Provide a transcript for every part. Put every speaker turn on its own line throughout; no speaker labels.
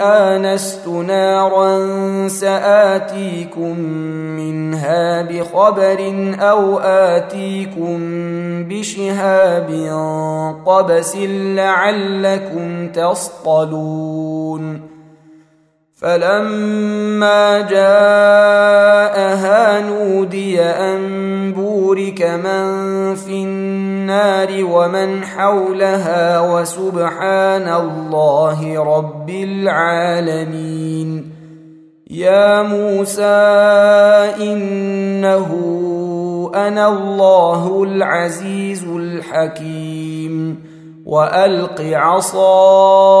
آنست نارا سآتيكم منها بخبر أو آتيكم بشهاب قبس لعلكم تصطلون فلما جاءها نودي أن بورك من في النار ومن حولها وسبحان الله رب العالمين. يا موسى إنه أنا الله العزيز الحكيم. وألق عصاك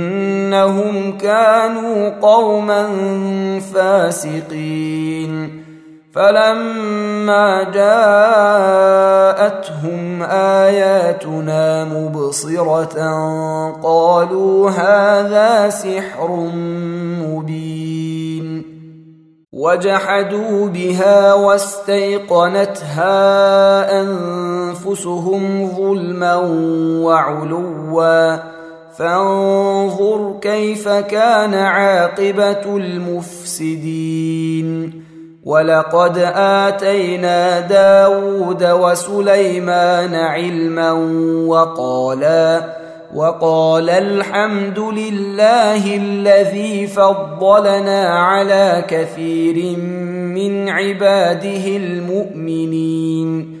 إنهم كانوا قوما فاسقين. فلما جاءتهم آياتنا مبصرة قالوا هذا سحر مبين. وجحدوا بها واستيقنتها أنفسهم ظلما وعلوا. فانظر كيف كان عاقبة المفسدين. ولقد آتينا داود وسليمان علما وقالا وقال الحمد لله الذي فضلنا على كثير من عباده المؤمنين.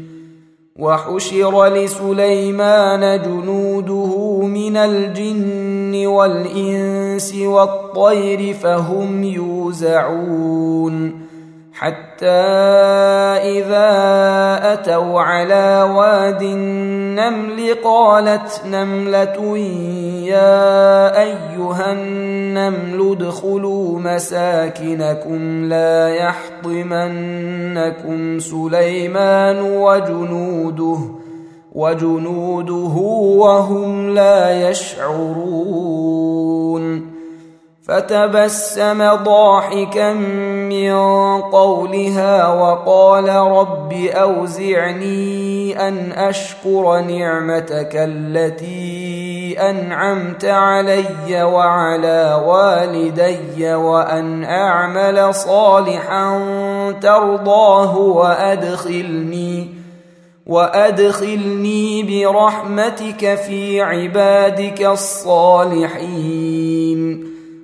وحشر لسليمان جنوده من الجن والإنس والطير فهم يوزعون حتى إذا اتوا على واد النمل قالت نمله يا ايها النمل ادخلوا مساكنكم لا يحطمنكم سليمان وجنوده وجنوده وهم لا يشعرون فتبسم ضاحكا من قولها وقال رب أوزعني أن أشكر نعمتك التي أنعمت علي وعلى والدي وأن أعمل صالحا ترضاه وأدخلني وأدخلني برحمتك في عبادك الصالحين.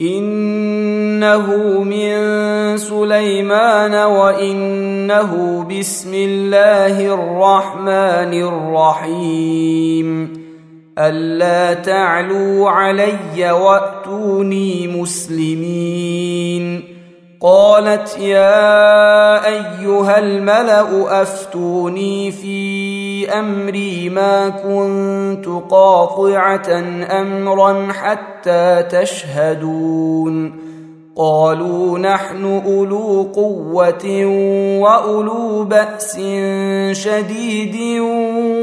إنه من سليمان وإنه بسم الله الرحمن الرحيم. ألا تعلوا علي وأتوني مسلمين. قالت يا أيها الملأ أفتوني في أمري ما كنت قاطعة أمرا حتى تشهدون. قالوا نحن أولو قوة وأولو بأس شديد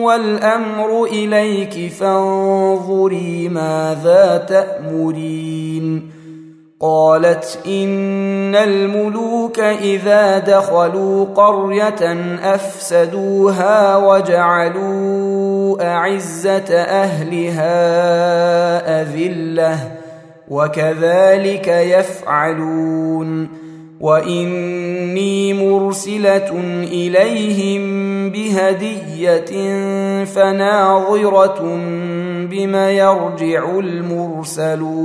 والأمر إليك فانظري ماذا تأمرين. قالت إن الملوك إذا دخلوا قرية أفسدوها وجعلوا أعزة أهلها أذلة وكذلك يفعلون وإني مرسلة إليهم بهدية فناظرة بم يرجع المرسلون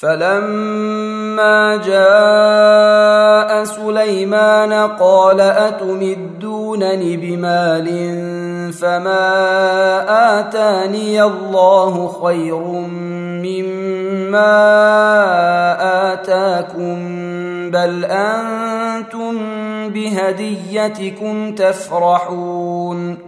فلما جاء سليمان قال اتمدونني بمال فما اتاني الله خير مما اتاكم بل أنتم بهديتكم تفرحون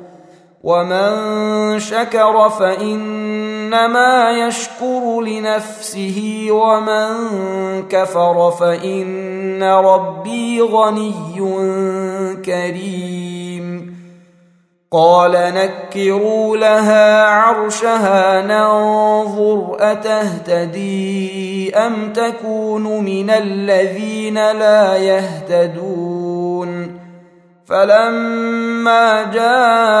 ومن شكر فانما يشكر لنفسه ومن كفر فان ربي غني كريم. قال نكروا لها عرشها ننظر اتهتدي ام تكون من الذين لا يهتدون. فلما جاءت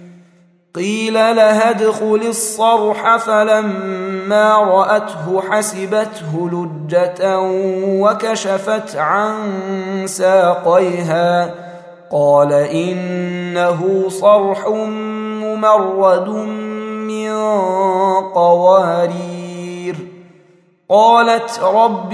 قيل لها ادخل الصرح فلما رأته حسبته لجة وكشفت عن ساقيها. قال إنه صرح ممرد من قوارير. قالت رب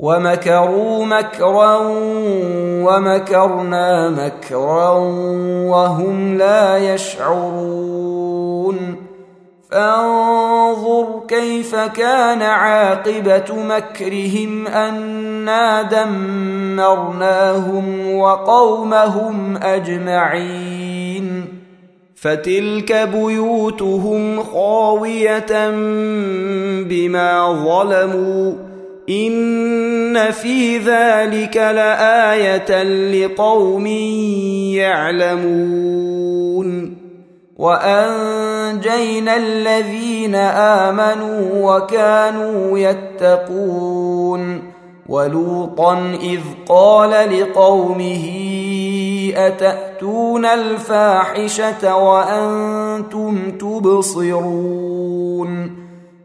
ومكروا مكرا ومكرنا مكرا وهم لا يشعرون. فانظر كيف كان عاقبة مكرهم أنا دمرناهم وقومهم أجمعين. فتلك بيوتهم خاوية بما ظلموا ان في ذلك لايه لقوم يعلمون وانجينا الذين امنوا وكانوا يتقون ولوطا اذ قال لقومه اتاتون الفاحشه وأنتم تبصرون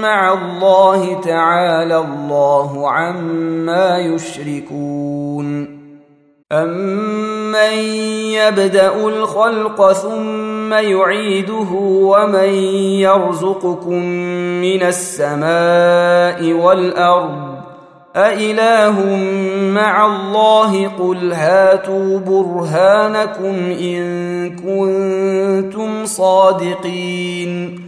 مع الله تعالى الله عما يشركون. أمن يبدأ الخلق ثم يعيده ومن يرزقكم من السماء والأرض؟ أإله مع الله؟ قل هاتوا برهانكم إن كنتم صادقين.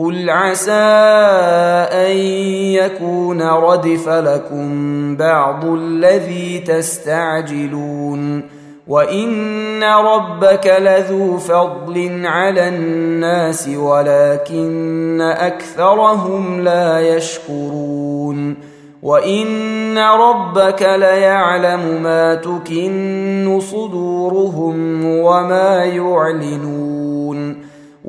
قل عسى ان يكون ردف لكم بعض الذي تستعجلون وان ربك لذو فضل على الناس ولكن اكثرهم لا يشكرون وان ربك ليعلم ما تكن صدورهم وما يعلنون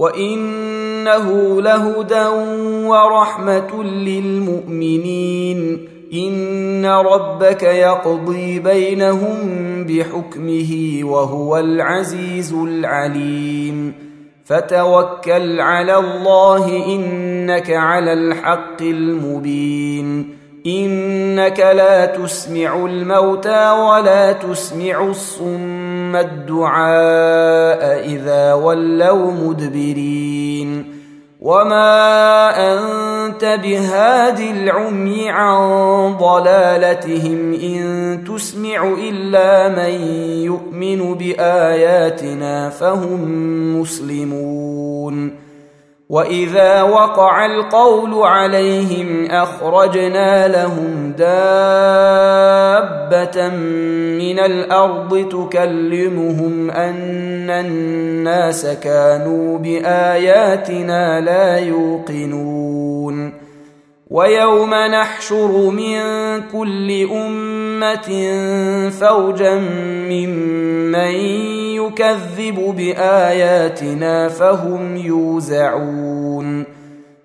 وانه لهدى ورحمه للمؤمنين ان ربك يقضي بينهم بحكمه وهو العزيز العليم فتوكل على الله انك على الحق المبين انك لا تسمع الموتى ولا تسمع الصم الدعاء إذا ولوا مدبرين. وما انت بهاد العمي عن ضلالتهم ان تسمع الا من يؤمن باياتنا فهم مسلمون. واذا وقع القول عليهم اخرجنا لهم دابه من الأرض تكلمهم أن الناس كانوا بآياتنا لا يوقنون. ويوم نحشر من كل أمة فوجا ممن يكذب بآياتنا فهم يوزعون.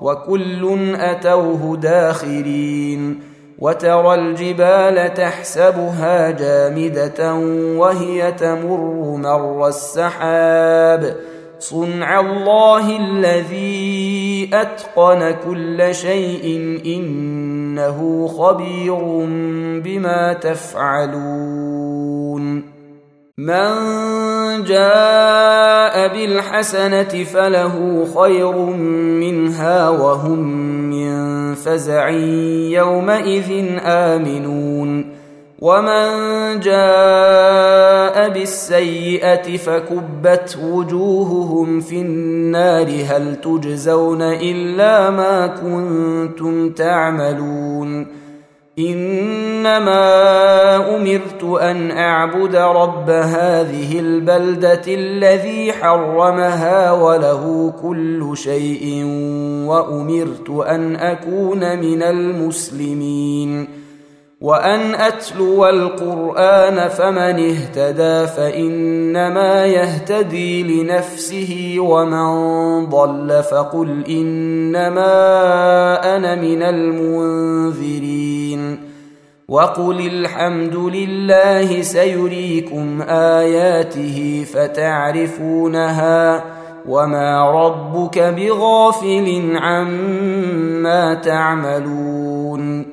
وكل أتوه داخرين وترى الجبال تحسبها جامدة وهي تمر مر السحاب صنع الله الذي أتقن كل شيء إنه خبير بما تفعلون من جاء بالحسنة فله خير منها وهم من فزع يومئذ آمنون. ومن جاء بالسيئة فكبت وجوههم في النار. هل تجزون إلا ما كنتم تعملون؟ إنما أمرت أن أعبد رب هذه البلدة الذي حرمها وله كل شيء وأمرت أن أكون من المسلمين. وأن أتلو القرآن فمن اهتدى فإنما يهتدي لنفسه ومن ضل فقل إنما أنا من المنذرين وقل الحمد لله سيريكم آياته فتعرفونها وما ربك بغافل عما تعملون